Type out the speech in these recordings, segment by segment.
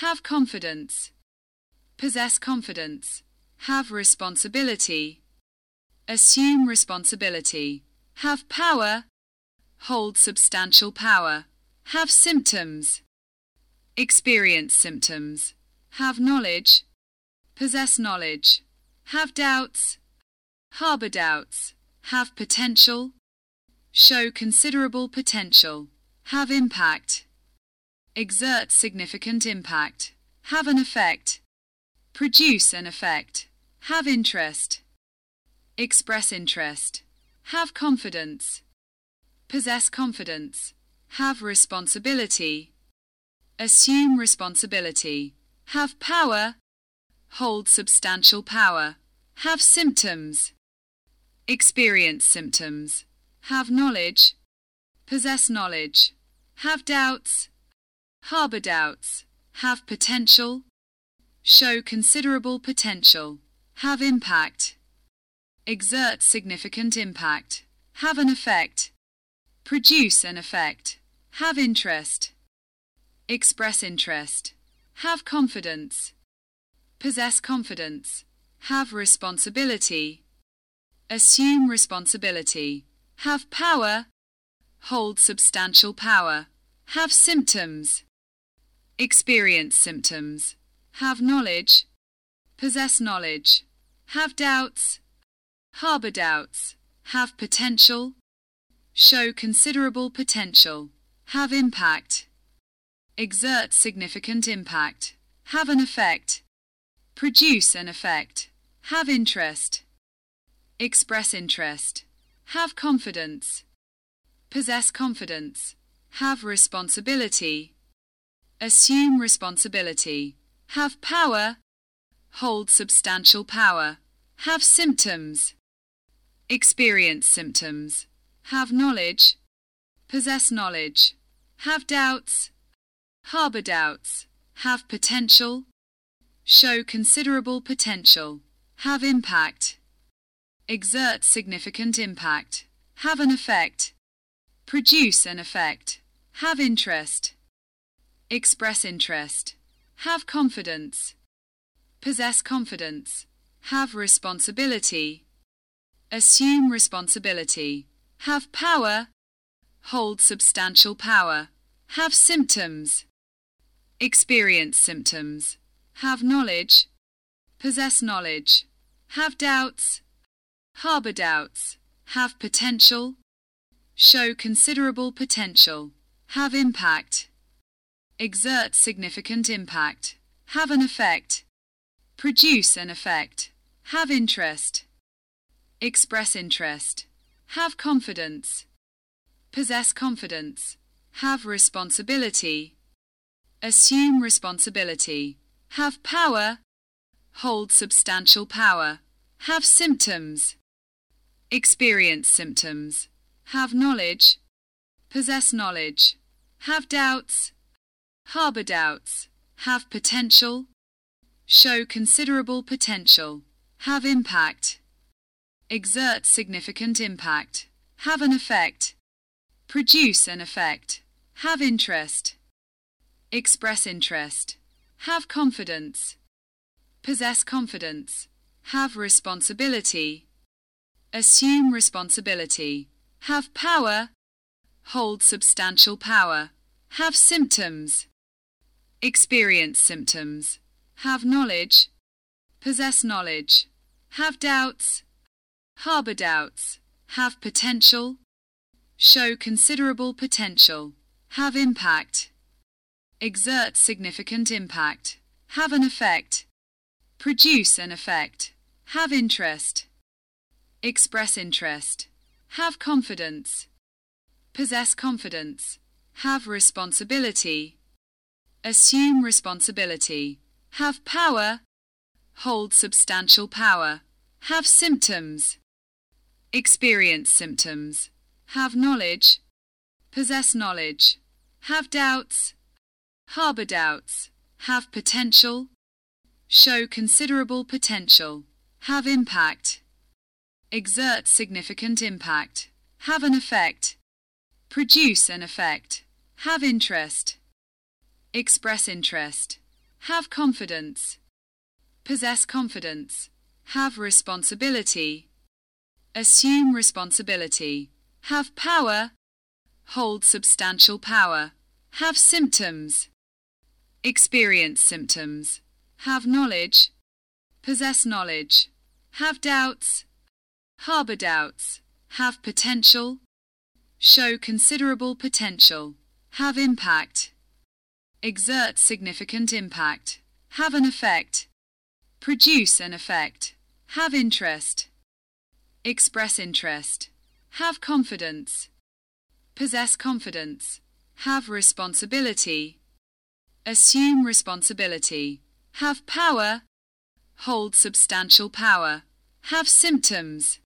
have confidence, possess confidence, have responsibility, assume responsibility, have power, hold substantial power, have symptoms, experience symptoms, have knowledge, possess knowledge, have doubts, harbor doubts, have potential, show considerable potential, have impact, exert significant impact, have an effect, produce an effect, have interest, express interest, have confidence, possess confidence, have responsibility, assume responsibility, have power, hold substantial power, have symptoms, experience symptoms, have knowledge, possess knowledge, have doubts, harbor doubts, have potential, show considerable potential, have impact, exert significant impact, have an effect, produce an effect, have interest, express interest, have confidence, possess confidence, have responsibility, assume responsibility, have power, hold substantial power, have symptoms, experience symptoms, have knowledge, possess knowledge, have doubts, harbor doubts, have potential, show considerable potential, have impact, exert significant impact, have an effect, produce an effect, have interest, express interest, have confidence, possess confidence, have responsibility, assume responsibility, have power, hold substantial power, have symptoms, experience symptoms, have knowledge, possess knowledge, have doubts, harbor doubts, have potential, show considerable potential, have impact, exert significant impact, have an effect, produce an effect, have interest, express interest, have confidence, possess confidence, have responsibility, assume responsibility, have power, hold substantial power, have symptoms, experience symptoms, have knowledge, possess knowledge, have doubts, harbor doubts, have potential, show considerable potential, have impact, exert significant impact, have an effect, produce an effect, have interest, express interest, have confidence. Possess confidence. Have responsibility. Assume responsibility. Have power. Hold substantial power. Have symptoms. Experience symptoms. Have knowledge. Possess knowledge. Have doubts. Harbor doubts. Have potential. Show considerable potential. Have impact. Exert significant impact. Have an effect. Produce an effect. Have interest. Express interest. Have confidence. Possess confidence. Have responsibility. Assume responsibility. Have power. Hold substantial power. Have symptoms. Experience symptoms. Have knowledge. Possess knowledge. Have doubts. Harbor doubts, have potential, show considerable potential, have impact, exert significant impact, have an effect, produce an effect, have interest, express interest, have confidence, possess confidence, have responsibility, assume responsibility, have power, hold substantial power, have symptoms, experience symptoms, have knowledge, possess knowledge, have doubts, harbor doubts, have potential, show considerable potential, have impact, exert significant impact, have an effect, produce an effect, have interest, express interest, have confidence, possess confidence, have responsibility, assume responsibility, have power, hold substantial power, have symptoms, experience symptoms, have knowledge, possess knowledge, have doubts, harbor doubts, have potential, show considerable potential, have impact, exert significant impact, have an effect, produce an effect, have interest, express interest, have confidence, possess confidence, have responsibility, assume responsibility, have power, hold substantial power, have symptoms,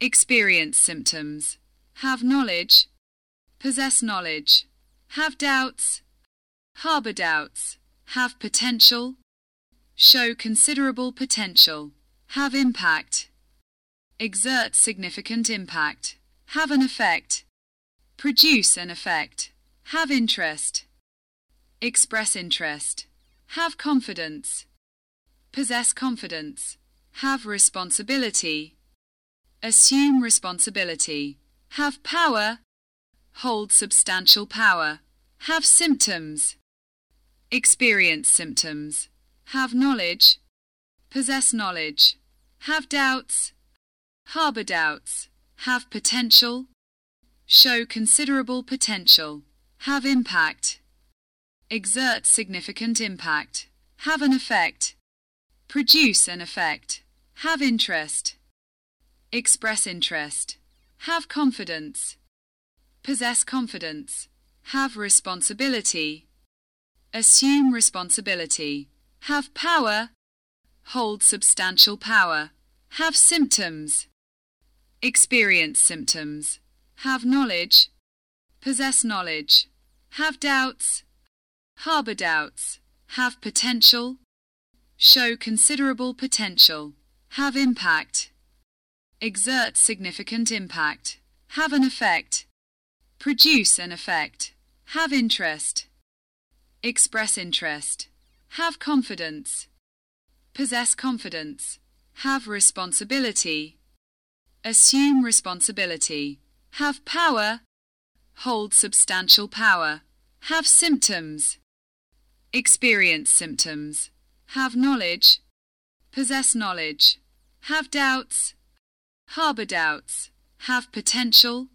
experience symptoms, have knowledge, possess knowledge, have doubts, harbor doubts, have potential, show considerable potential, have impact, exert significant impact, have an effect, produce an effect, have interest, express interest, have confidence, possess confidence, have responsibility, assume responsibility, have power, hold substantial power, have symptoms, experience symptoms, have knowledge, possess knowledge, have doubts, harbor doubts, have potential, show considerable potential, have impact, exert significant impact, have an effect, produce an effect, have interest, express interest, have confidence. Possess confidence. Have responsibility. Assume responsibility. Have power. Hold substantial power. Have symptoms. Experience symptoms. Have knowledge. Possess knowledge. Have doubts. Harbor doubts. Have potential. Show considerable potential. Have impact exert significant impact, have an effect, produce an effect, have interest, express interest, have confidence, possess confidence, have responsibility, assume responsibility, have power, hold substantial power, have symptoms, experience symptoms, have knowledge, possess knowledge, have doubts, harbor doubts, have potential,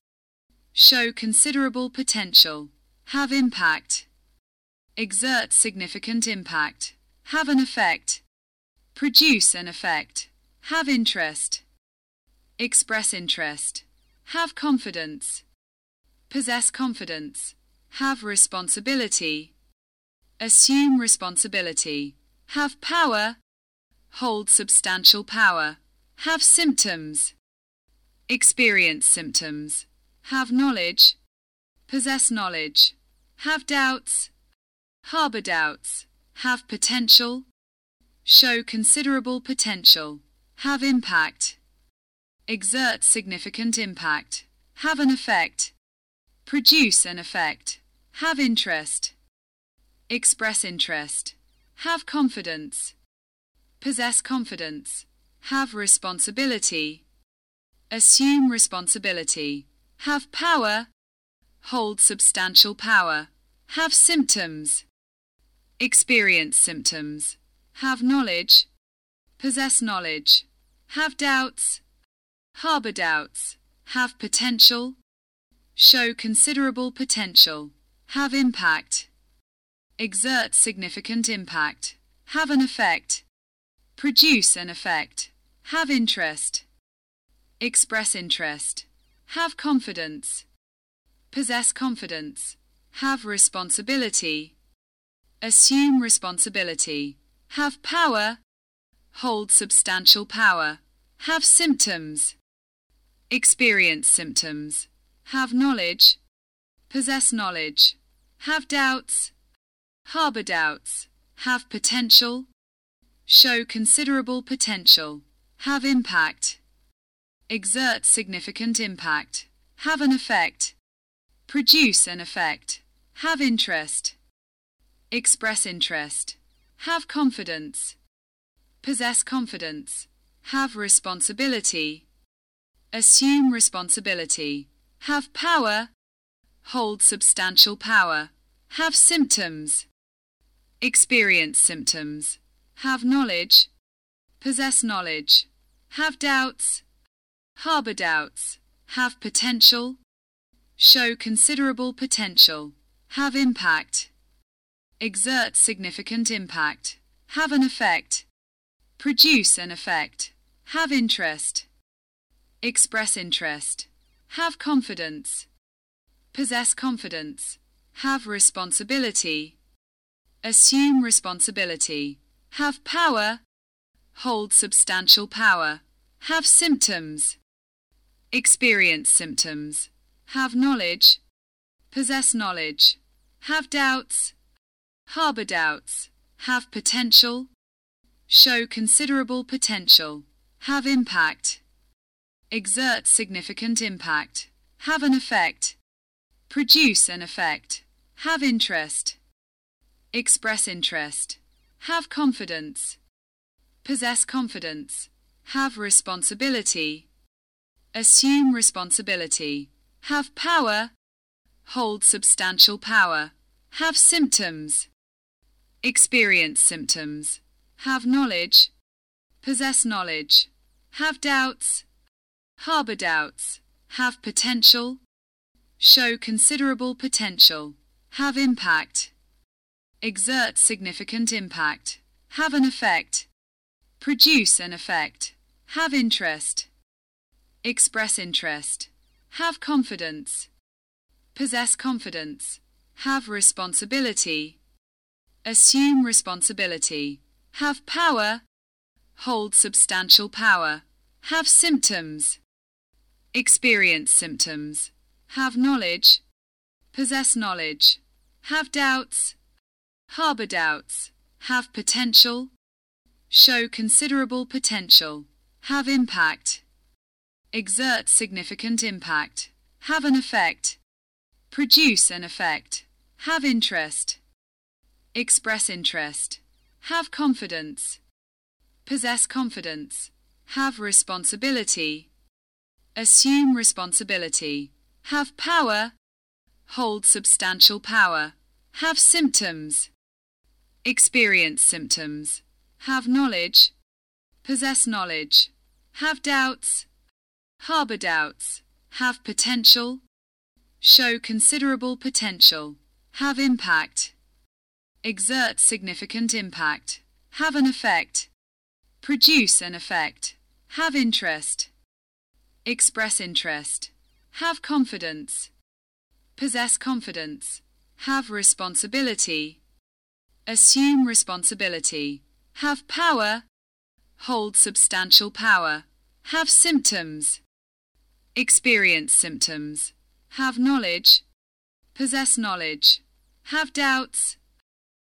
show considerable potential, have impact, exert significant impact, have an effect, produce an effect, have interest, express interest, have confidence, possess confidence, have responsibility, assume responsibility, have power, hold substantial power, have symptoms, experience symptoms, have knowledge, possess knowledge, have doubts, harbor doubts, have potential, show considerable potential, have impact, exert significant impact, have an effect, produce an effect, have interest, express interest, have confidence, possess confidence, have responsibility, assume responsibility, have power, hold substantial power, have symptoms, experience symptoms, have knowledge, possess knowledge, have doubts, harbor doubts, have potential, show considerable potential, have impact, exert significant impact, have an effect, produce an effect, have interest, express interest, have confidence, possess confidence, have responsibility, assume responsibility, have power, hold substantial power, have symptoms, experience symptoms, have knowledge, possess knowledge, have doubts, harbor doubts, have potential, show considerable potential, have impact, exert significant impact, have an effect, produce an effect, have interest, express interest, have confidence, possess confidence, have responsibility, assume responsibility, have power, hold substantial power, have symptoms, experience symptoms, have knowledge, possess knowledge, have doubts, harbor doubts, have potential, show considerable potential, have impact, exert significant impact, have an effect, produce an effect, have interest, express interest, have confidence, possess confidence, have responsibility, assume responsibility, have power, hold substantial power, have symptoms, experience symptoms, have knowledge, possess knowledge, have doubts, harbor doubts, have potential, show considerable potential, have impact, exert significant impact, have an effect, produce an effect, have interest, express interest, have confidence, possess confidence, have responsibility, assume responsibility, have power, hold substantial power, have symptoms, experience symptoms, have knowledge, possess knowledge, have doubts, harbor doubts, have potential, show considerable potential, have impact, exert significant impact, have an effect, produce an effect, have interest, express interest, have confidence, possess confidence, have responsibility, assume responsibility, have power, hold substantial power, have symptoms, experience symptoms, have knowledge, possess knowledge, have doubts, harbor doubts, have potential, show considerable potential, have impact, exert significant impact, have an effect, produce an effect, have interest, express interest, have confidence, possess confidence, have responsibility, assume responsibility, have power, hold substantial power, have symptoms, experience symptoms, have knowledge, possess knowledge, have doubts, harbor doubts, have potential, show considerable potential, have impact, exert significant impact, have an effect, produce an effect, have interest, express interest, have confidence, possess confidence, have responsibility, assume responsibility, have power, hold substantial power, have symptoms, experience symptoms, have knowledge, possess knowledge, have doubts,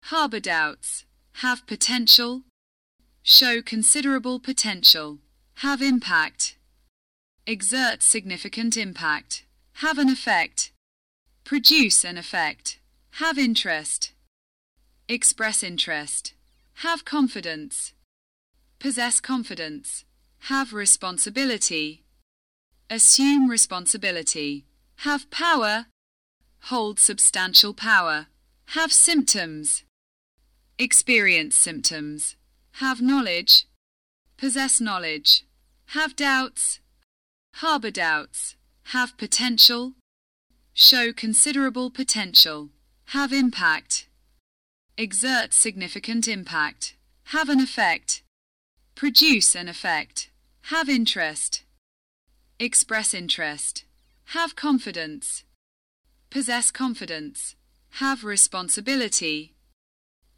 harbor doubts, have potential, show considerable potential, have impact, exert significant impact, have an effect, produce an effect, have interest, express interest, have confidence, possess confidence, have responsibility, assume responsibility, have power, hold substantial power, have symptoms, experience symptoms, have knowledge, possess knowledge, have doubts, harbor doubts, have potential, show considerable potential, have impact, exert significant impact, have an effect, produce an effect, have interest, express interest, have confidence, possess confidence, have responsibility,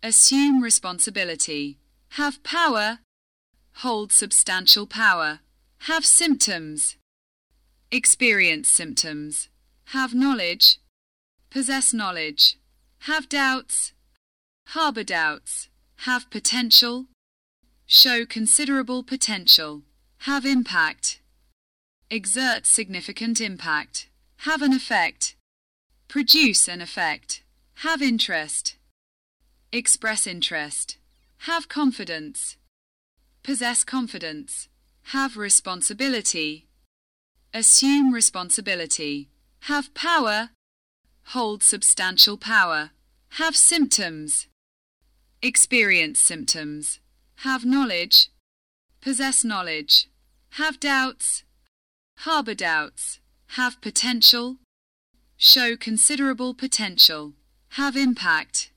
assume responsibility, have power, hold substantial power, have symptoms, experience symptoms, have knowledge, possess knowledge, have doubts, harbor doubts, have potential, show considerable potential, have impact, exert significant impact, have an effect, produce an effect, have interest, express interest, have confidence, possess confidence, have responsibility, assume responsibility, have power, hold substantial power, have symptoms, experience symptoms, have knowledge, possess knowledge, have doubts, harbor doubts, have potential, show considerable potential, have impact,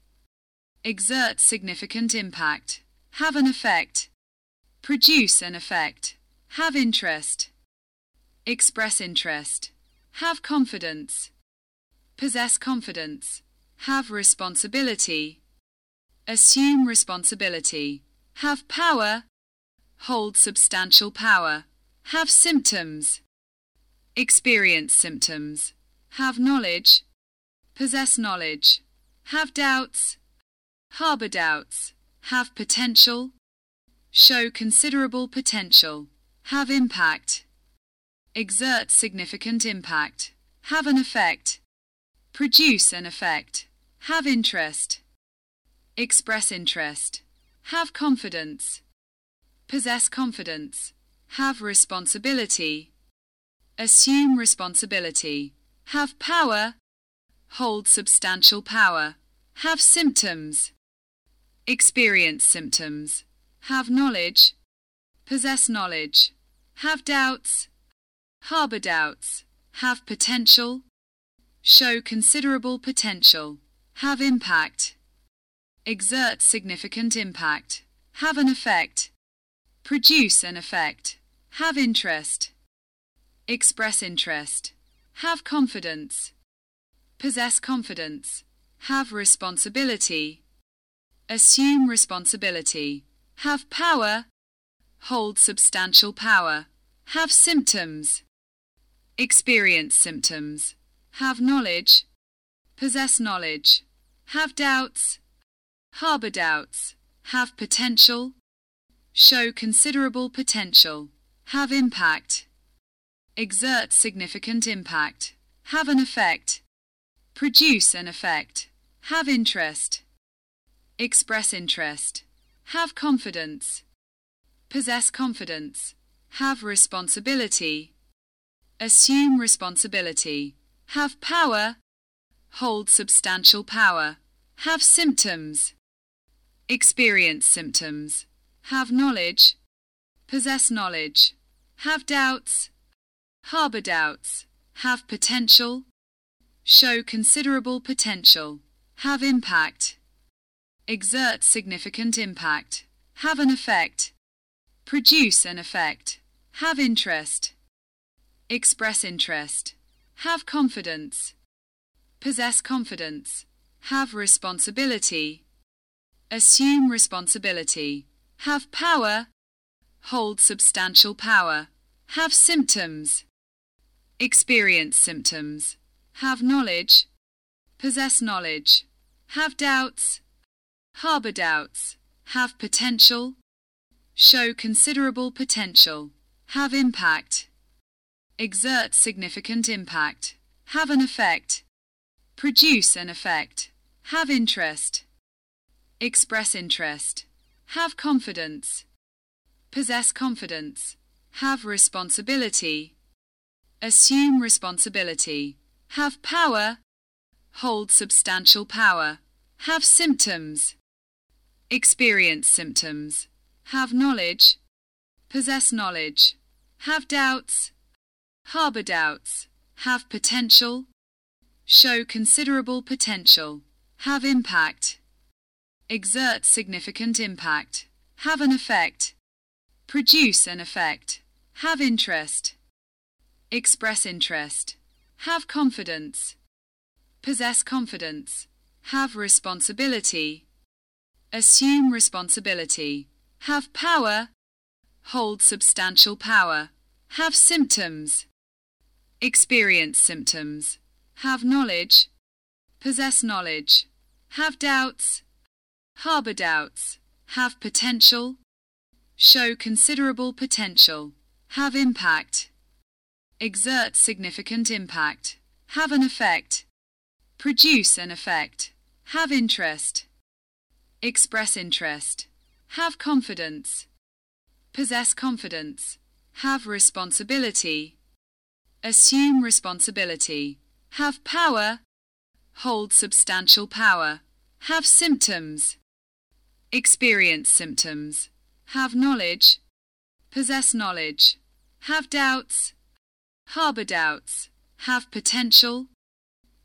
exert significant impact, have an effect, produce an effect, have interest, express interest, have confidence, possess confidence, have responsibility, assume responsibility, have power, hold substantial power, have symptoms, experience symptoms, have knowledge, possess knowledge, have doubts, harbor doubts, have potential, show considerable potential, have impact, exert significant impact, have an effect, produce an effect, have interest, express interest, have confidence, possess confidence, have responsibility, assume responsibility, have power, hold substantial power, have symptoms, experience symptoms, have knowledge, possess knowledge, have doubts, harbor doubts, have potential, show considerable potential, have impact, exert significant impact, have an effect, produce an effect, have interest, express interest, have confidence, possess confidence, have responsibility, assume responsibility, have power, hold substantial power, have symptoms, experience symptoms, have knowledge, possess knowledge, have doubts, harbor doubts, have potential, show considerable potential, have impact, exert significant impact, have an effect, produce an effect, have interest, express interest, have confidence, possess confidence, have responsibility, assume responsibility, have power, hold substantial power, have symptoms, experience symptoms, have knowledge, possess knowledge, have doubts, harbor doubts, have potential, show considerable potential, have impact, exert significant impact, have an effect, produce an effect, have interest, express interest, have confidence. Possess confidence. Have responsibility. Assume responsibility. Have power. Hold substantial power. Have symptoms. Experience symptoms. Have knowledge. Possess knowledge. Have doubts. Harbor doubts. Have potential. Show considerable potential. Have impact. Exert significant impact, have an effect, produce an effect, have interest, express interest, have confidence, possess confidence, have responsibility, assume responsibility, have power, hold substantial power, have symptoms, experience symptoms, have knowledge, possess knowledge, have doubts, harbor doubts, have potential, show considerable potential, have impact, exert significant impact, have an effect, produce an effect, have interest, express interest, have confidence, possess confidence, have responsibility, assume responsibility, have power, hold substantial power, have symptoms, experience symptoms, have knowledge, possess knowledge, have doubts, harbor doubts, have potential, show considerable potential, have impact, exert significant impact, have an effect, produce an effect, have interest, express interest, have confidence, possess confidence, have responsibility, assume responsibility, have power, hold substantial power, have symptoms, experience symptoms, have knowledge, possess knowledge, have doubts, harbor doubts, have potential,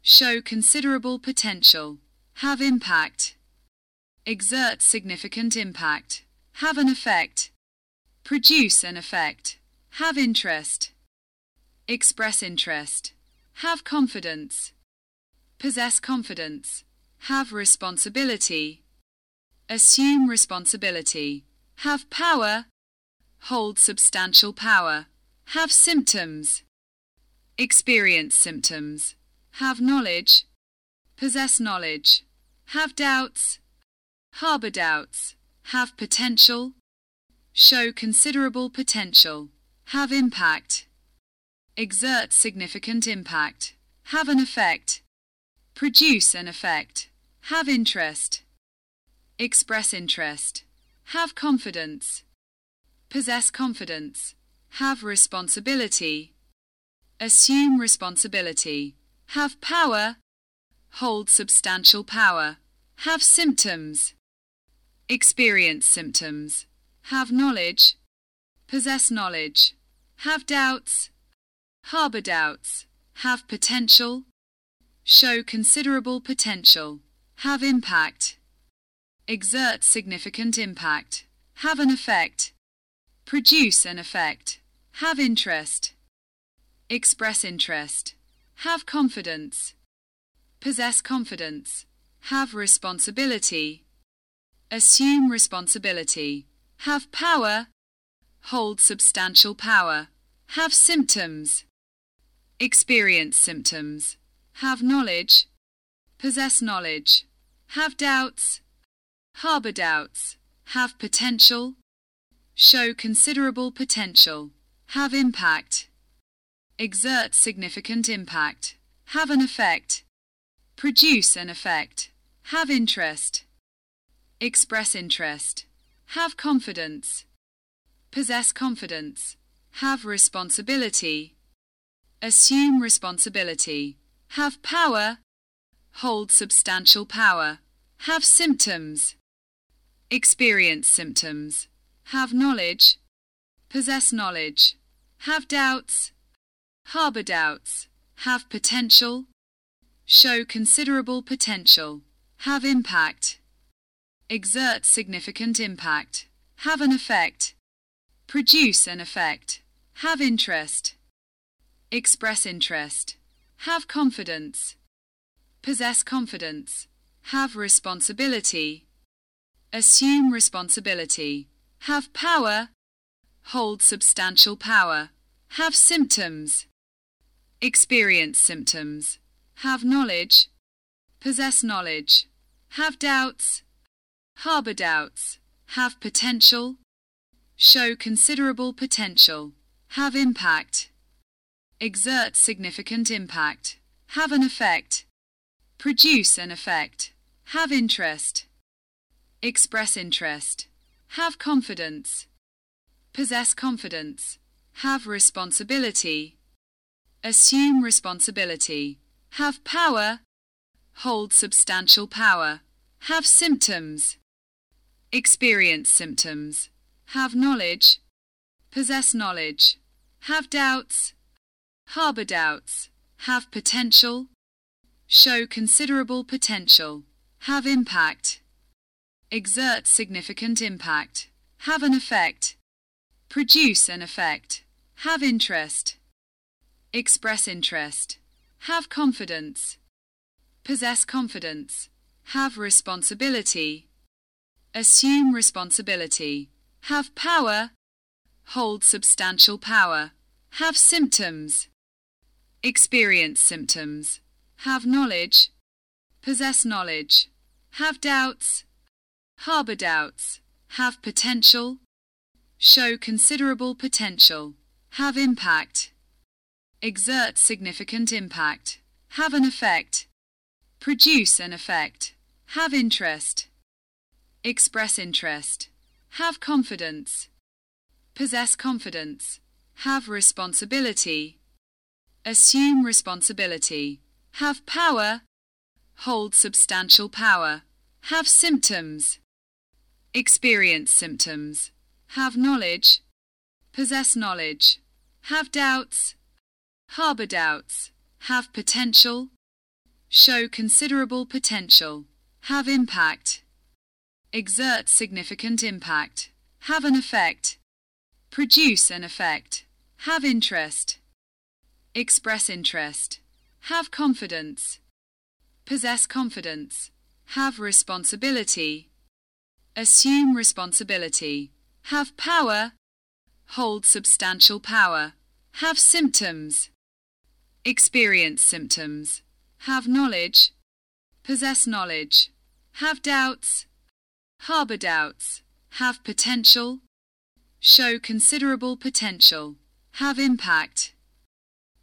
show considerable potential, have impact, exert significant impact, have an effect, produce an effect, have interest, express interest, have confidence, possess confidence, have responsibility, assume responsibility, have power, hold substantial power, have symptoms, experience symptoms, have knowledge, possess knowledge, have doubts, harbor doubts, have potential, show considerable potential, have impact, exert significant impact, have an effect, produce an effect, have interest, express interest, have confidence, possess confidence, have responsibility, assume responsibility, have power, hold substantial power, have symptoms, experience symptoms, have knowledge, possess knowledge, have doubts, harbor doubts, have potential, show considerable potential, have impact, exert significant impact, have an effect, produce an effect, have interest, express interest, have confidence, possess confidence, have responsibility, assume responsibility, have power, hold substantial power, have symptoms, experience symptoms, have knowledge, possess knowledge, have doubts, harbor doubts, have potential, show considerable potential, have impact, exert significant impact, have an effect, produce an effect, have interest, express interest, have confidence, possess confidence, have responsibility, assume responsibility, have power, hold substantial power, have symptoms, experience symptoms, have knowledge, possess knowledge, have doubts, harbor doubts, have potential, show considerable potential, have impact, exert significant impact, have an effect, produce an effect, have interest, express interest, have confidence, possess confidence, have responsibility, assume responsibility, have power, hold substantial power, have symptoms, experience symptoms, have knowledge, possess knowledge, have doubts, harbor doubts, have potential, show considerable potential, have impact, exert significant impact, have an effect, produce an effect, have interest, express interest, have confidence, possess confidence, have responsibility, assume responsibility, have power, hold substantial power, have symptoms, experience symptoms, have knowledge, possess knowledge, have doubts, harbor doubts, have potential, show considerable potential, have impact, exert significant impact, have an effect, produce an effect, have interest, express interest, have confidence, possess confidence, have responsibility, assume responsibility, have power, hold substantial power, have symptoms, experience symptoms, have knowledge, possess knowledge, have doubts, harbor doubts, have potential, show considerable potential, have impact, exert significant impact, have an effect, produce an effect, have interest, express interest, have confidence, possess confidence, have responsibility, assume responsibility, have power, hold substantial power, have symptoms, experience symptoms, have knowledge, possess knowledge, have doubts, harbor doubts, have potential, show considerable potential, have impact, exert significant impact, have an effect, produce an effect, have interest, express interest, have confidence, possess confidence, have responsibility, assume responsibility, have power, hold substantial power, have symptoms, experience symptoms, have knowledge, possess knowledge, have doubts, harbor doubts, have potential, show considerable potential, have impact,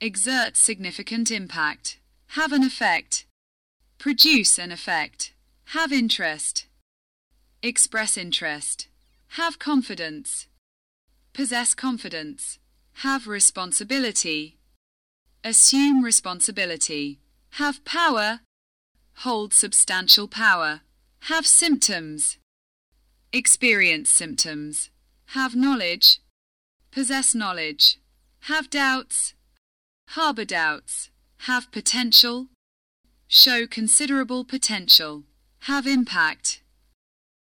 exert significant impact, have an effect, produce an effect, have interest, express interest, have confidence, possess confidence, have responsibility, assume responsibility, have power, hold substantial power, have symptoms, experience symptoms, have knowledge, possess knowledge, have doubts, harbor doubts, have potential, show considerable potential, have impact,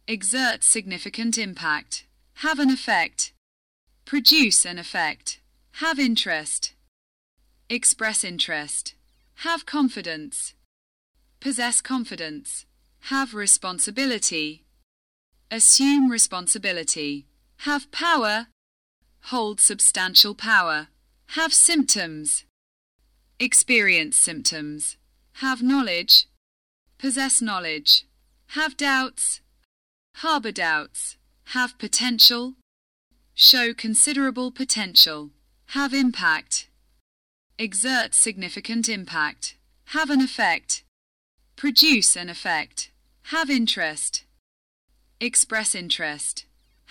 exert significant impact, have an effect, produce an effect, have interest, express interest, have confidence, possess confidence, have responsibility, assume responsibility, have power, hold substantial power, have symptoms, experience symptoms, have knowledge, possess knowledge, have doubts, harbor doubts, have potential, show considerable potential, have impact, exert significant impact, have an effect, produce an effect, have interest, express interest,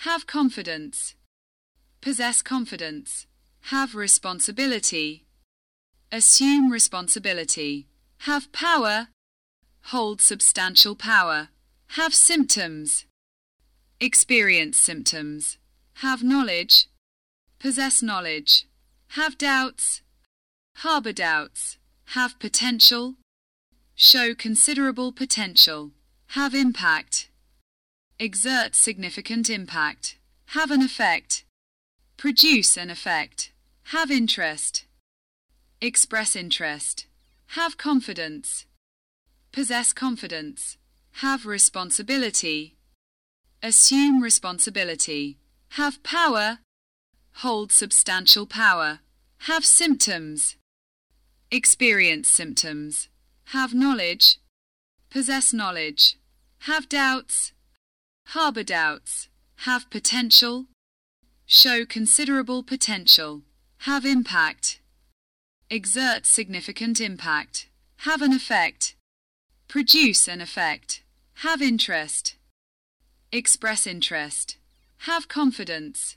have confidence, possess confidence, have responsibility, assume responsibility, have power, hold substantial power, have symptoms, experience symptoms, have knowledge, possess knowledge, have doubts, harbor doubts, have potential, show considerable potential, have impact, exert significant impact, have an effect, produce an effect, have interest, express interest, have confidence, possess confidence, have responsibility, assume responsibility, have power, hold substantial power, have symptoms, experience symptoms, have knowledge, possess knowledge, have doubts, harbor doubts, have potential, show considerable potential, have impact, exert significant impact, have an effect, produce an effect, have interest, express interest, have confidence.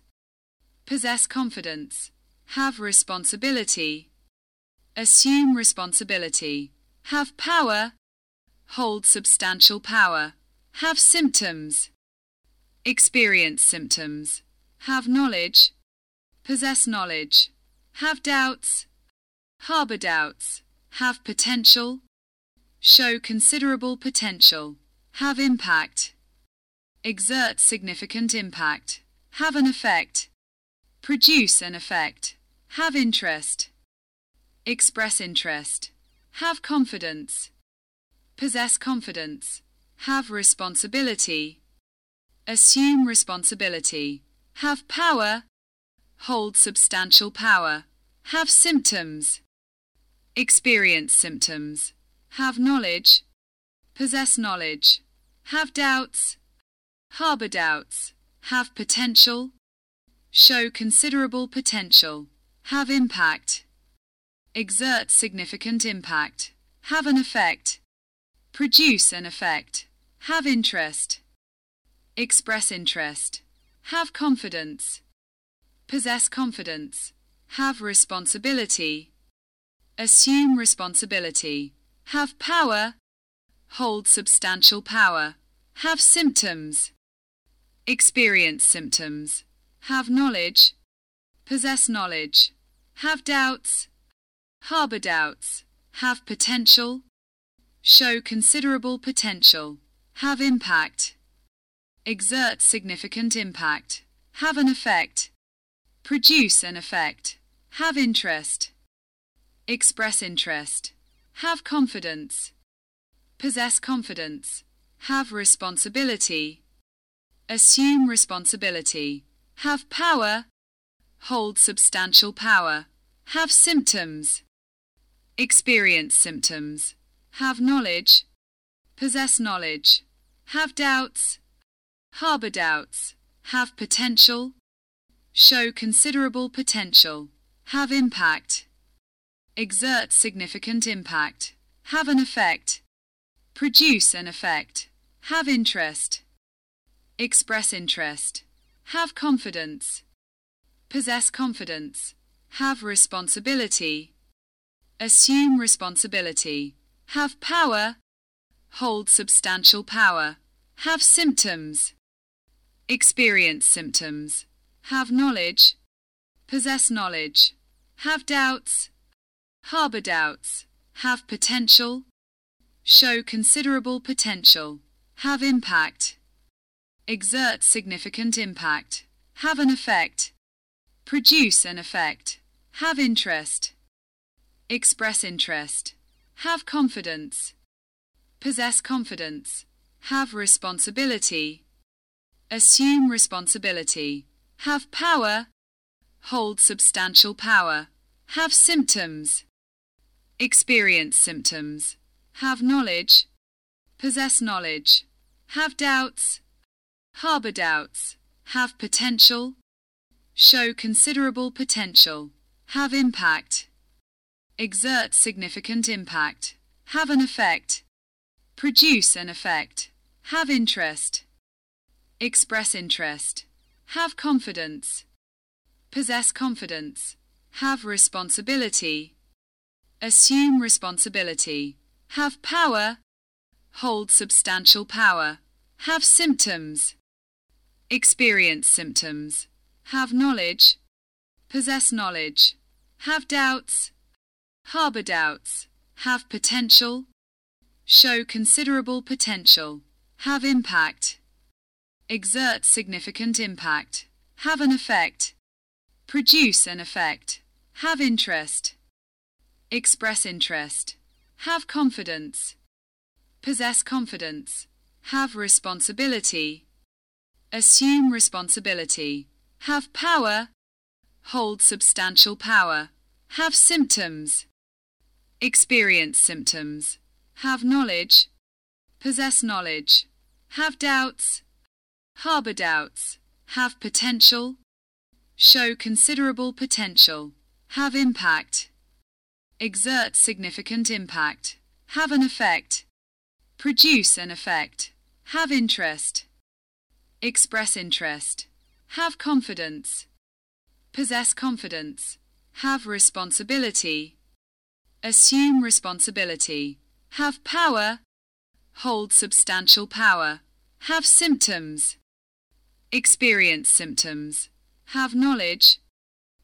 Possess confidence. Have responsibility. Assume responsibility. Have power. Hold substantial power. Have symptoms. Experience symptoms. Have knowledge. Possess knowledge. Have doubts. Harbor doubts. Have potential. Show considerable potential. Have impact exert significant impact, have an effect, produce an effect, have interest, express interest, have confidence, possess confidence, have responsibility, assume responsibility, have power, hold substantial power, have symptoms, experience symptoms, have knowledge, possess knowledge, have doubts, harbor doubts, have potential, show considerable potential, have impact, exert significant impact, have an effect, produce an effect, have interest, express interest, have confidence, possess confidence, have responsibility, assume responsibility, have power, hold substantial power, have symptoms, experience symptoms, have knowledge, possess knowledge, have doubts, harbor doubts, have potential, show considerable potential, have impact, exert significant impact, have an effect, produce an effect, have interest, express interest, have confidence, possess confidence, have responsibility, assume responsibility, have power, hold substantial power, have symptoms, experience symptoms, have knowledge, possess knowledge, have doubts, harbor doubts, have potential, show considerable potential, have impact, exert significant impact, have an effect, produce an effect, have interest, express interest, have confidence, possess confidence, have responsibility, assume responsibility, have power, hold substantial power, have symptoms, experience symptoms, have knowledge, possess knowledge, have doubts, harbor doubts, have potential, show considerable potential, have impact, exert significant impact, have an effect, produce an effect, have interest, express interest, have confidence, possess confidence, have responsibility, assume responsibility, have power, hold substantial power, have symptoms, experience symptoms, have knowledge, possess knowledge, have doubts, harbor doubts, have potential, show considerable potential, have impact, exert significant impact, have an effect, produce an effect, have interest, express interest, have confidence, possess confidence, have responsibility, assume responsibility, have power, hold substantial power, have symptoms, experience symptoms, have knowledge, possess knowledge, have doubts, harbor doubts, have potential, show considerable potential, have impact, exert significant impact, have an effect, produce an effect, have interest, express interest, have confidence, possess confidence, have responsibility, assume responsibility, have power, hold substantial power, have symptoms, experience symptoms, have knowledge, possess knowledge, have doubts, harbor doubts, have potential, show considerable potential, have impact, exert significant impact, have an effect, produce an effect, have interest, express interest, have confidence, possess confidence, have responsibility, assume responsibility, have power, hold substantial power, have symptoms, experience symptoms, have knowledge,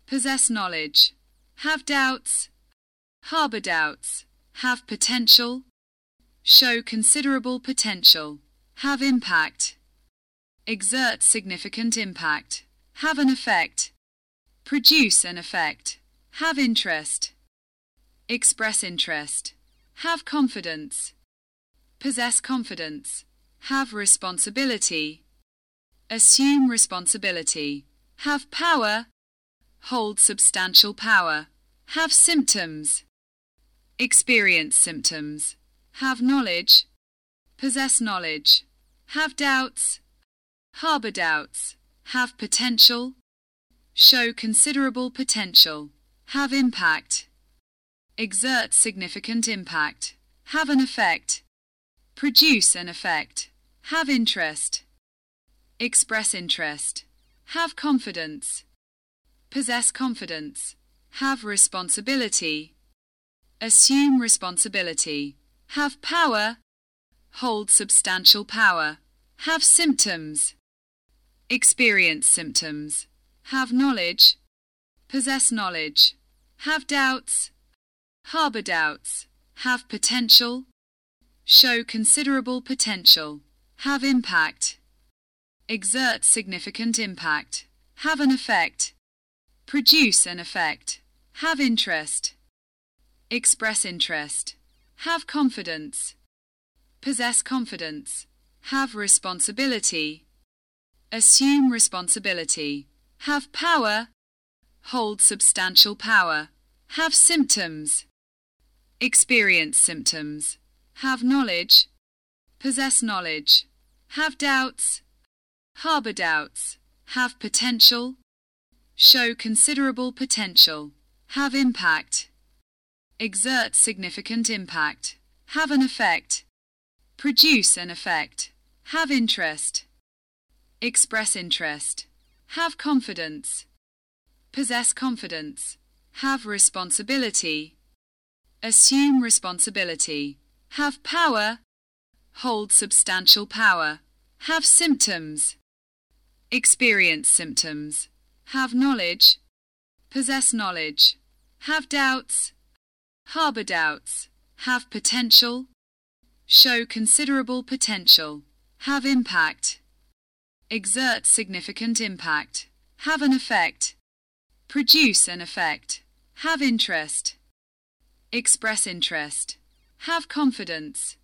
possess knowledge, have doubts, harbor doubts, have potential, show considerable potential, have impact, exert significant impact, have an effect, produce an effect, have interest, express interest, have confidence, possess confidence, have responsibility, assume responsibility, have power, hold substantial power, have symptoms, experience symptoms, have knowledge, possess knowledge, have doubts, harbor doubts, have potential, show considerable potential, have impact, exert significant impact, have an effect, produce an effect, have interest, express interest, have confidence, possess confidence, have responsibility, assume responsibility, have power, hold substantial power, have symptoms, experience symptoms, have knowledge, possess knowledge, have doubts, harbor doubts, have potential, show considerable potential, have impact, exert significant impact, have an effect, produce an effect, have interest, express interest, have confidence, possess confidence, have responsibility, assume responsibility, have power, hold substantial power, have symptoms, experience symptoms, have knowledge, possess knowledge, have doubts, harbor doubts, have potential, show considerable potential, have impact, exert significant impact, have an effect, produce an effect, have interest, express interest, have confidence, possess confidence, have responsibility, assume responsibility, have power, hold substantial power, have symptoms, experience symptoms, have knowledge, possess knowledge, have doubts, harbor doubts, have potential, show considerable potential, have impact, exert significant impact, have an effect, produce an effect, have interest, express interest, have confidence,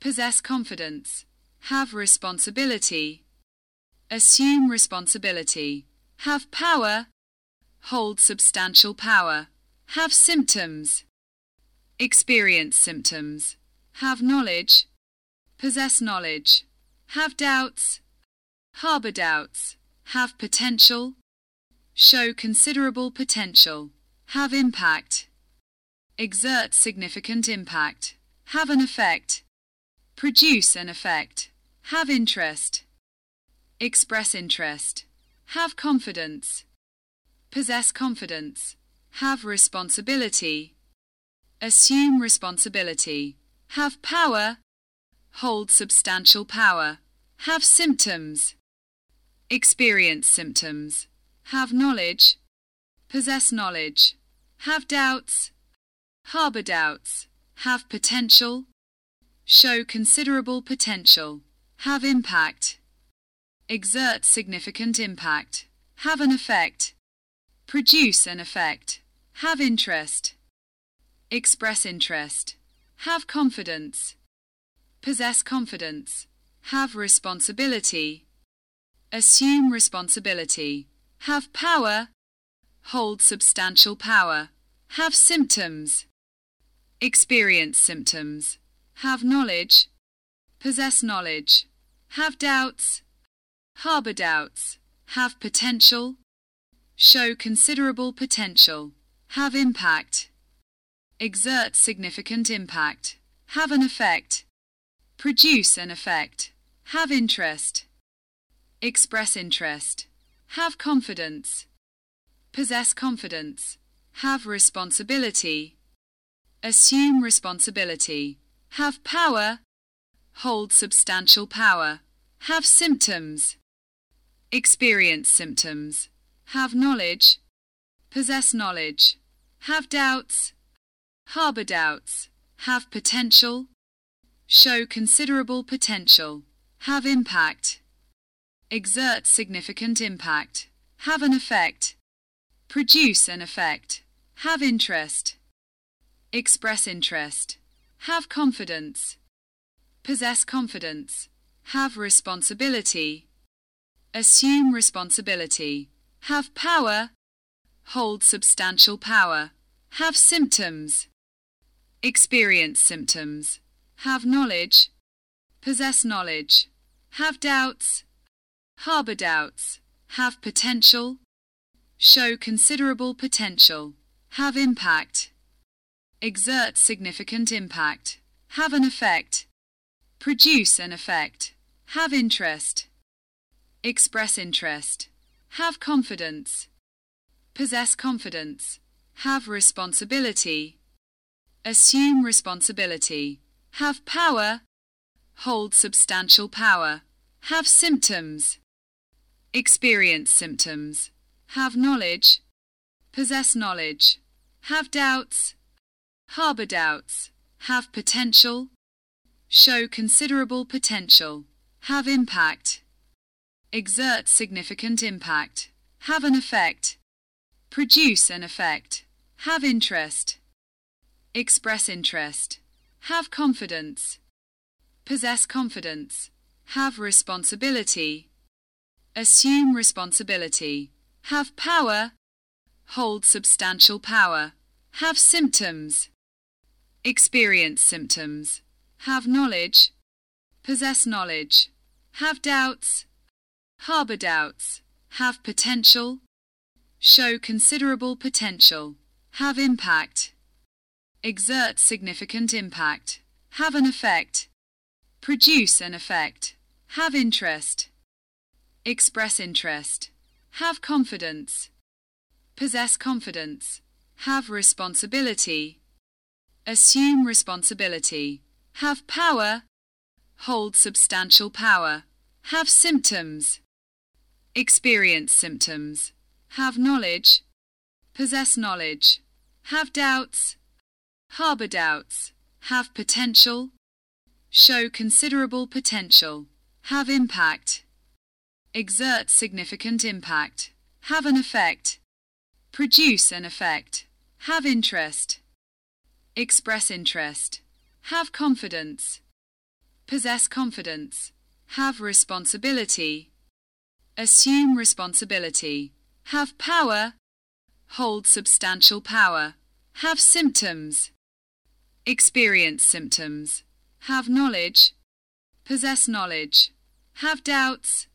possess confidence, have responsibility, assume responsibility, have power, hold substantial power, have symptoms, experience symptoms, have knowledge, possess knowledge, have doubts, harbor doubts, have potential, show considerable potential, have impact, exert significant impact, have an effect, produce an effect, have interest, express interest, have confidence, possess confidence, have responsibility, assume responsibility, have power, hold substantial power, have symptoms, experience symptoms, have knowledge, possess knowledge, have doubts, harbor doubts, have potential, show considerable potential, have impact, exert significant impact, have an effect, produce an effect, have interest, express interest, have confidence, possess confidence, have responsibility, assume responsibility, have power, hold substantial power, have symptoms, experience symptoms, have knowledge, possess knowledge, have doubts, harbor doubts, have potential, show considerable potential, have impact, exert significant impact, have an effect, produce an effect, have interest, express interest, have confidence, possess confidence, have responsibility, assume responsibility, have power, hold substantial power, have symptoms, experience symptoms, have knowledge, possess knowledge, have doubts, harbor doubts, have potential, show considerable potential, have impact, exert significant impact, have an effect, produce an effect, have interest, express interest, have confidence, possess confidence, have responsibility, assume responsibility, have power, hold substantial power, have symptoms, experience symptoms, have knowledge, possess knowledge, have doubts, harbor doubts, have potential, show considerable potential, have impact, exert significant impact, have an effect, produce an effect, have interest, express interest, have confidence, possess confidence, have responsibility, assume responsibility, have power, hold substantial power, have symptoms, experience symptoms, have knowledge, possess knowledge, have doubts, harbor doubts, have potential, show considerable potential, have impact, exert significant impact, have an effect, produce an effect, have interest, express interest, have confidence, possess confidence, have responsibility, assume responsibility, have power, hold substantial power, have symptoms, experience symptoms, have knowledge, possess knowledge, have doubts, harbor doubts, have potential, show considerable potential, have impact, exert significant impact, have an effect, produce an effect, have interest, express interest, have confidence, possess confidence, have responsibility, assume responsibility, have power, hold substantial power, have symptoms, experience symptoms, have knowledge, possess knowledge, have doubts, harbor doubts, have potential, show considerable potential, have impact, exert significant impact, have an effect, produce an effect, have interest, express interest, have confidence, possess confidence, have responsibility, assume responsibility, have power, hold substantial power, have symptoms, experience symptoms, have knowledge, possess knowledge, have doubts,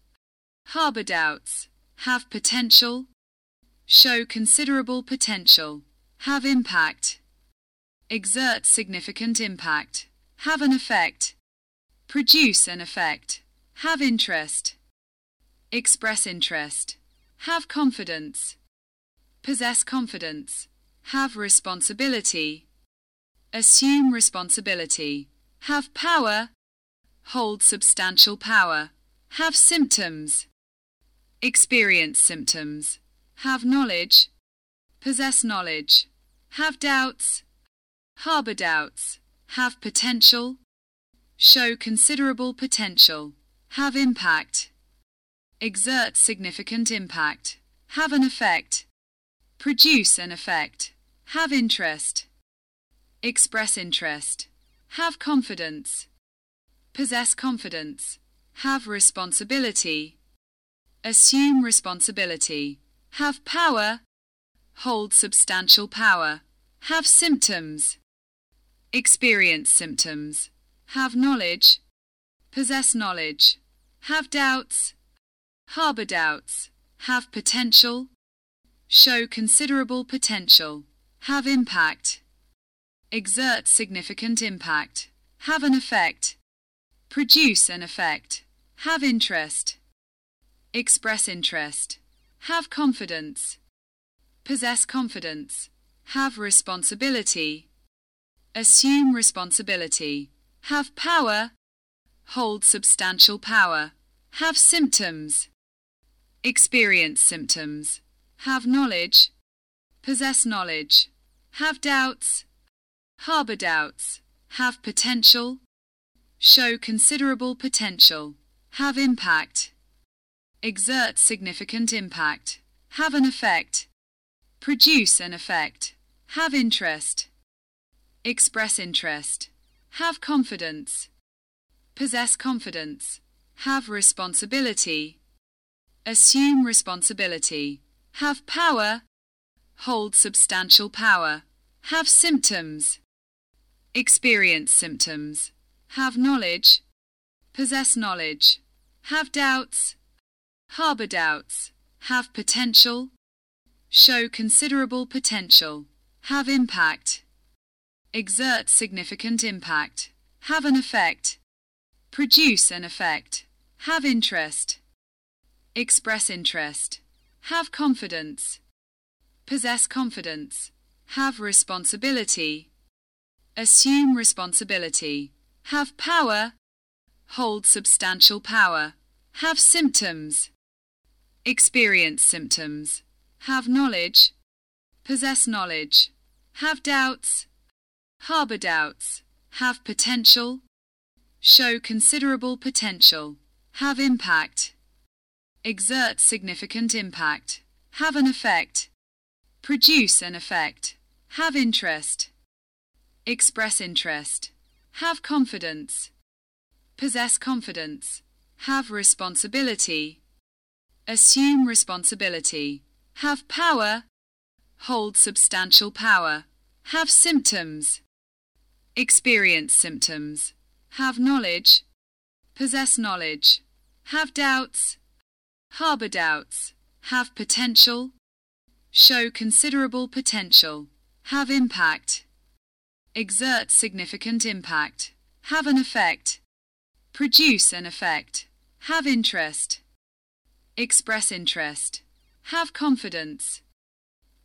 harbor doubts, have potential, show considerable potential, have impact, exert significant impact, have an effect, produce an effect, have interest, express interest, have confidence, possess confidence, have responsibility, assume responsibility, have power, hold substantial power, have symptoms, experience symptoms, have knowledge, possess knowledge, have doubts, harbor doubts, have potential, show considerable potential, have impact, exert significant impact, have an effect, produce an effect, have interest, express interest, have confidence. Possess confidence. Have responsibility. Assume responsibility. Have power. Hold substantial power. Have symptoms. Experience symptoms. Have knowledge. Possess knowledge. Have doubts. Harbor doubts. Have potential. Show considerable potential. Have impact. Exert significant impact, have an effect, produce an effect, have interest, express interest, have confidence, possess confidence, have responsibility, assume responsibility, have power, hold substantial power, have symptoms, experience symptoms, have knowledge, possess knowledge, have doubts, harbor doubts, have potential, show considerable potential, have impact, exert significant impact, have an effect, produce an effect, have interest, express interest, have confidence, possess confidence, have responsibility, assume responsibility, have power, hold substantial power, have symptoms, experience symptoms, have knowledge, possess knowledge, have doubts, harbor doubts, have potential, show considerable potential, have impact, exert significant impact, have an effect, produce an effect, have interest, express interest, have confidence, possess confidence, have responsibility, assume responsibility, have power, hold substantial power, have symptoms, experience symptoms, have knowledge, possess knowledge, have doubts, harbor doubts, have potential, show considerable potential, have impact, exert significant impact, have an effect, produce an effect, have interest, express interest, have confidence, possess confidence, have responsibility, assume responsibility, have power, hold substantial power, have symptoms, experience symptoms, have knowledge, possess knowledge, have doubts, harbor doubts, have potential, show considerable potential, have impact, exert significant impact, have an effect, produce an effect, have interest, express interest, have confidence,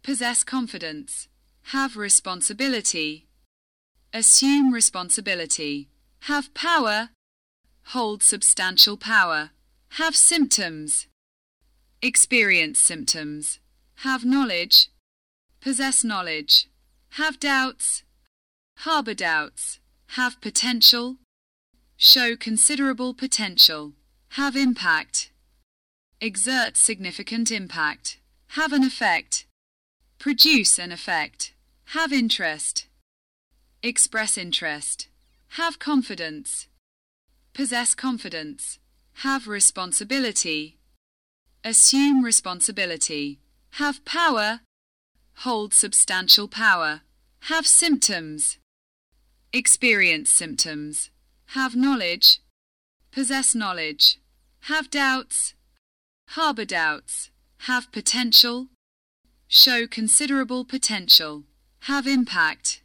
possess confidence, have responsibility, assume responsibility, have power, hold substantial power, have symptoms, experience symptoms, have knowledge, possess knowledge, have doubts, harbor doubts, have potential, show considerable potential, have impact, exert significant impact, have an effect, produce an effect, have interest, express interest, have confidence, possess confidence, have responsibility, assume responsibility, have power, hold substantial power, have symptoms, experience symptoms, have knowledge, possess knowledge, have doubts, harbor doubts, have potential, show considerable potential, have impact,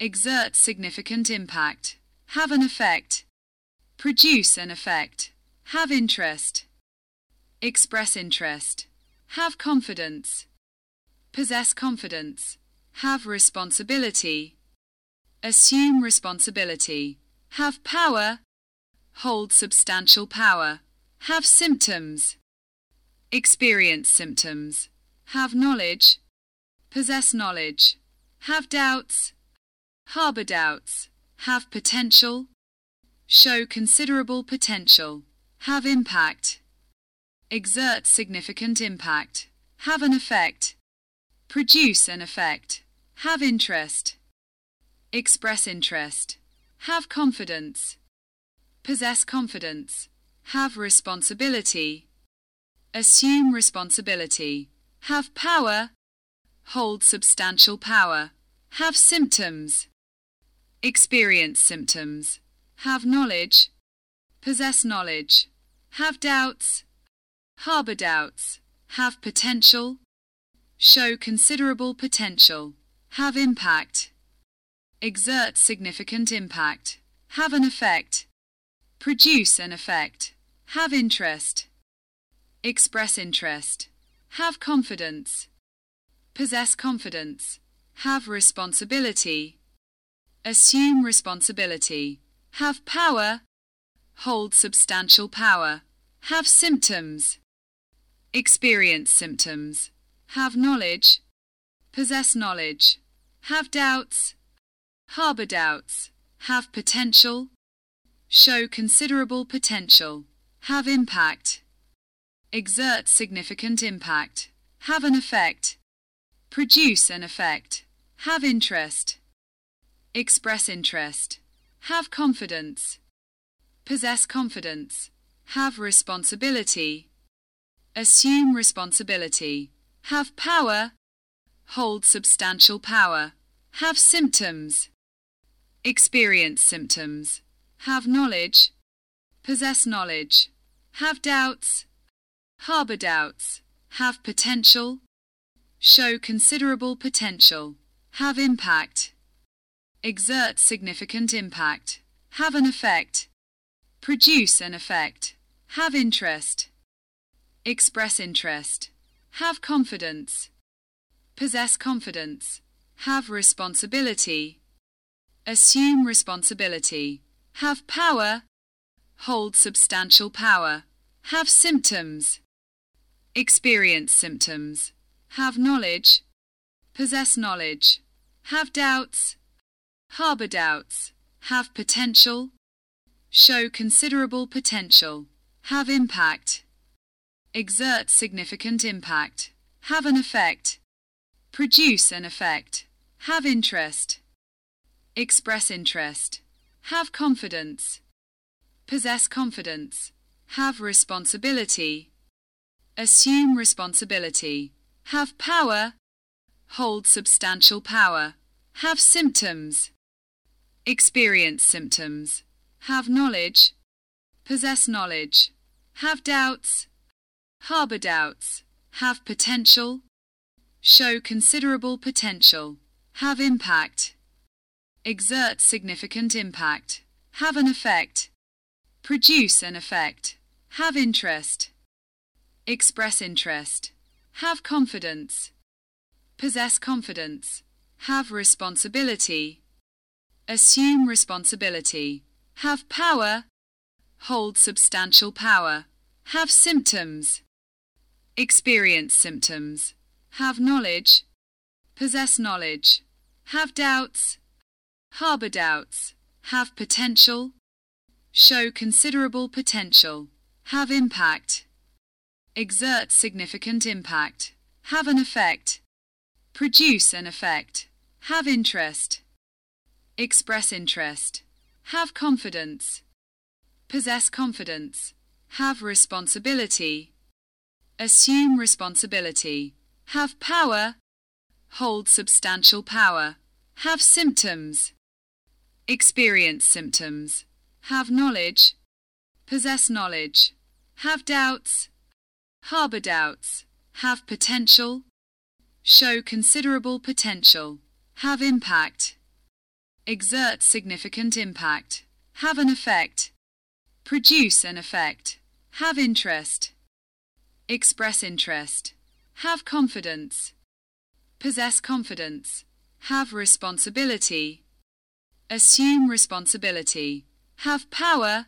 exert significant impact, have an effect, produce an effect, have interest, express interest, have confidence, possess confidence, have responsibility, assume responsibility, have power, hold substantial power, have symptoms, experience symptoms, have knowledge, possess knowledge, have doubts, harbor doubts, have potential, show considerable potential, have impact, exert significant impact, have an effect, produce an effect, have interest, express interest, have confidence, possess confidence, have responsibility, assume responsibility, have power, hold substantial power, have symptoms, experience symptoms, have knowledge, possess knowledge, have doubts, harbor doubts, have potential, show considerable potential, have impact, exert significant impact, have an effect, produce an effect, have interest, express interest, have confidence, possess confidence, have responsibility, assume responsibility, have power, hold substantial power, have symptoms, experience symptoms, have knowledge, possess knowledge, have doubts, harbor doubts, have potential, show considerable potential, have impact, exert significant impact, have an effect, produce an effect, have interest, express interest, have confidence. Possess confidence. Have responsibility. Assume responsibility. Have power. Hold substantial power. Have symptoms. Experience symptoms. Have knowledge. Possess knowledge. Have doubts. Harbor doubts. Have potential. Show considerable potential. Have impact. Exert significant impact. Have an effect. Produce an effect. Have interest. Express interest. have confidence, possess confidence, have responsibility, assume responsibility, have power, hold substantial power, have symptoms, experience symptoms, have knowledge, possess knowledge, have doubts, harbor doubts, have potential, show considerable potential, have impact, exert significant impact, have an effect, produce an effect, have interest, express interest, have confidence, possess confidence, have responsibility, assume responsibility, have power, hold substantial power, have symptoms, experience symptoms, have knowledge, possess knowledge, have doubts, harbor doubts, have potential, show considerable potential, have impact, exert significant impact, have an effect, produce an effect, have interest, express interest, have confidence, possess confidence, have responsibility, assume responsibility, have power, hold substantial power, have symptoms, experience symptoms, have knowledge, possess knowledge, have doubts, harbor doubts, have potential, show considerable potential, have impact, exert significant impact, have an effect, produce an effect, have interest, express interest, have confidence. Possess confidence. Have responsibility. Assume responsibility. Have power. Hold substantial power. Have symptoms. Experience symptoms. Have knowledge. Possess knowledge. Have doubts. Harbor doubts. Have potential. Show considerable potential. Have impact exert significant impact, have an effect, produce an effect, have interest, express interest, have confidence, possess confidence, have responsibility, assume responsibility, have power,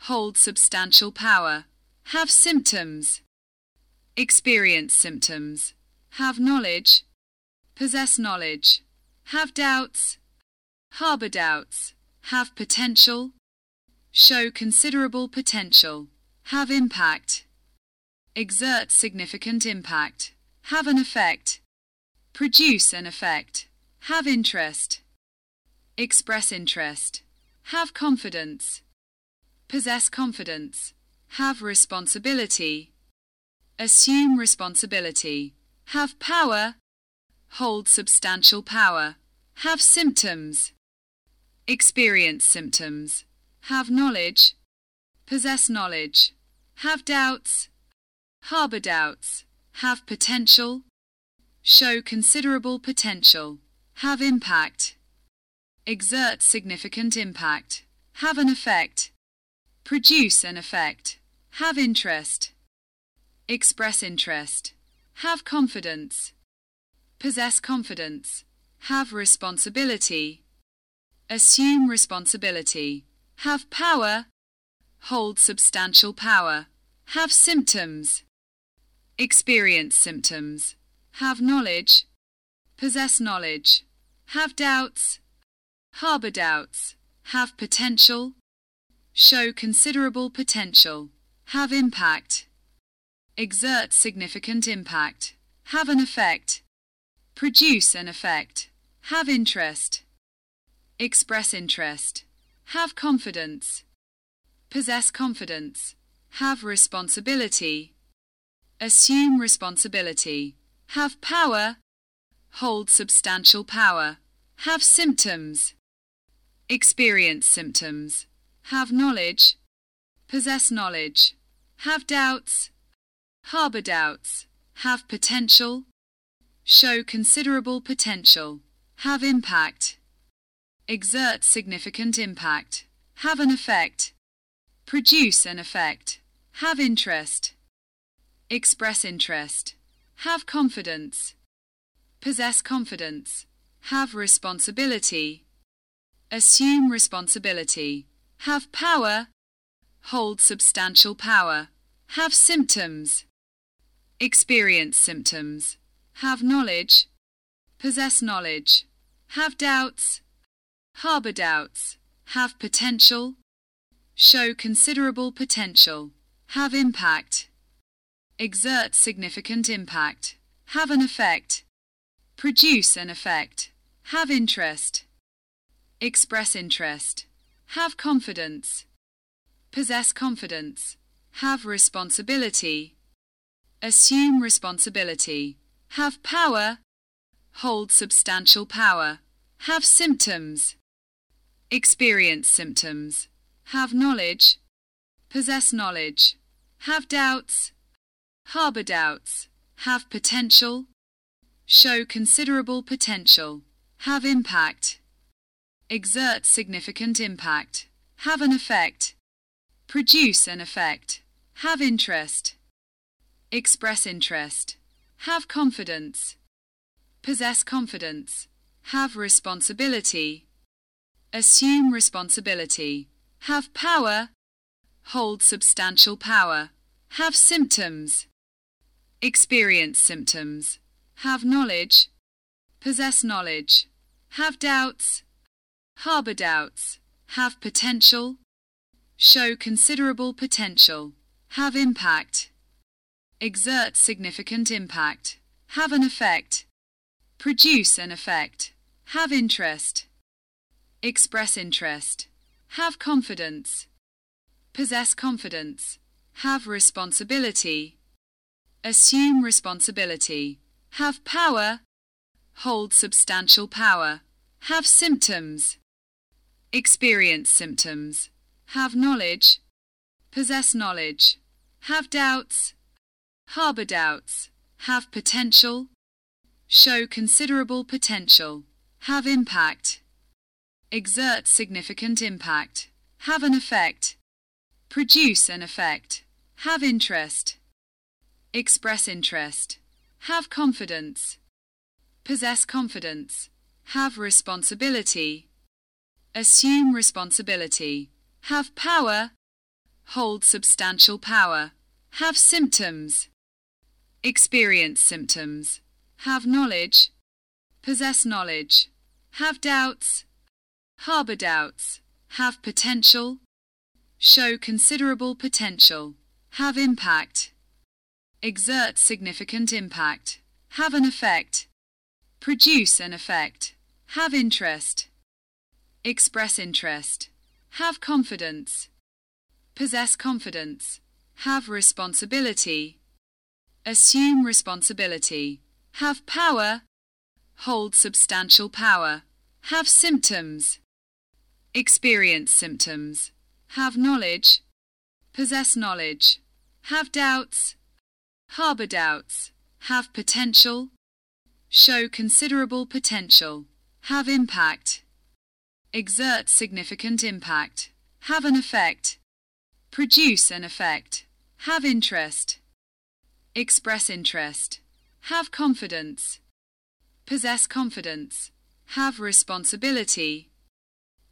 hold substantial power, have symptoms, experience symptoms, have knowledge, possess knowledge, have doubts, harbor doubts, have potential, show considerable potential, have impact, exert significant impact, have an effect, produce an effect, have interest, express interest, have confidence, possess confidence, have responsibility, assume responsibility, have power, hold substantial power, have symptoms, experience symptoms, have knowledge, possess knowledge, have doubts, harbor doubts, have potential, show considerable potential, have impact, exert significant impact, have an effect, produce an effect, have interest, express interest, have confidence, possess confidence, have responsibility, assume responsibility, have power, hold substantial power, have symptoms, experience symptoms, have knowledge, possess knowledge, have doubts, harbor doubts, have potential, show considerable potential, have impact, exert significant impact, have an effect, produce an effect, have interest, express interest, have confidence, possess confidence, have responsibility, assume responsibility, have power, hold substantial power, have symptoms, experience symptoms, have knowledge, possess knowledge, have doubts, harbor doubts, have potential, show considerable potential, have impact, exert significant impact, have an effect, produce an effect, have interest, express interest, have confidence, possess confidence, have responsibility, assume responsibility, have power, hold substantial power, have symptoms, experience symptoms, have knowledge, possess knowledge, have doubts, harbor doubts, have potential, show considerable potential, have impact, exert significant impact, have an effect, produce an effect, have interest, express interest, have confidence, possess confidence, have responsibility, assume responsibility, have power, hold substantial power, have symptoms, experience symptoms, have knowledge, possess knowledge, have doubts, harbor doubts, have potential, show considerable potential, have impact, exert significant impact, have an effect, produce an effect, have interest, express interest, have confidence, possess confidence, have responsibility, assume responsibility, have power, hold substantial power, have symptoms, experience symptoms, have knowledge, possess knowledge, have doubts, harbor doubts, have potential, show considerable potential, have impact, exert significant impact, have an effect, produce an effect, have interest, express interest, have confidence, possess confidence, have responsibility, assume responsibility, have power, hold substantial power, have symptoms, experience symptoms, have knowledge, possess knowledge, have doubts, harbor doubts, have potential, show considerable potential, have impact, exert significant impact, have an effect, produce an effect, have interest, express interest, have confidence, possess confidence, have responsibility, assume responsibility, have power, hold substantial power, have symptoms, experience symptoms, have knowledge, possess knowledge, have doubts, harbor doubts, have potential, show considerable potential, have impact, exert significant impact, have an effect, produce an effect, have interest, express interest, have confidence. Possess confidence. Have responsibility. Assume responsibility. Have power. Hold substantial power. Have symptoms. Experience symptoms. Have knowledge. Possess knowledge. Have doubts. Harbor doubts. Have potential. Show considerable potential. Have impact. Exert significant impact, have an effect, produce an effect, have interest, express interest, have confidence, possess confidence, have responsibility,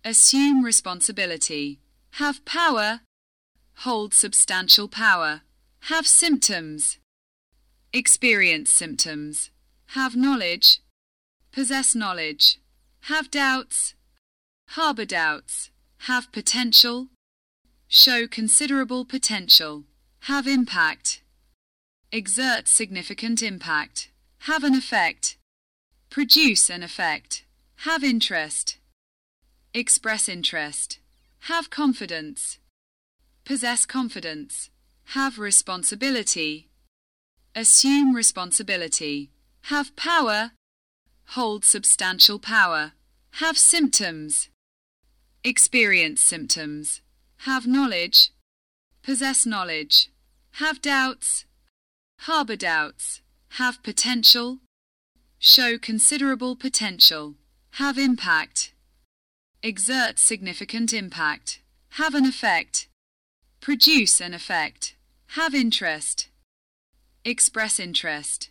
assume responsibility, have power, hold substantial power, have symptoms, experience symptoms, have knowledge, possess knowledge, have doubts, harbor doubts, have potential, show considerable potential, have impact, exert significant impact, have an effect, produce an effect, have interest, express interest, have confidence, possess confidence, have responsibility, assume responsibility, have power, hold substantial power, have symptoms, experience symptoms, have knowledge, possess knowledge, have doubts, harbor doubts, have potential, show considerable potential, have impact, exert significant impact, have an effect, produce an effect, have interest, express interest,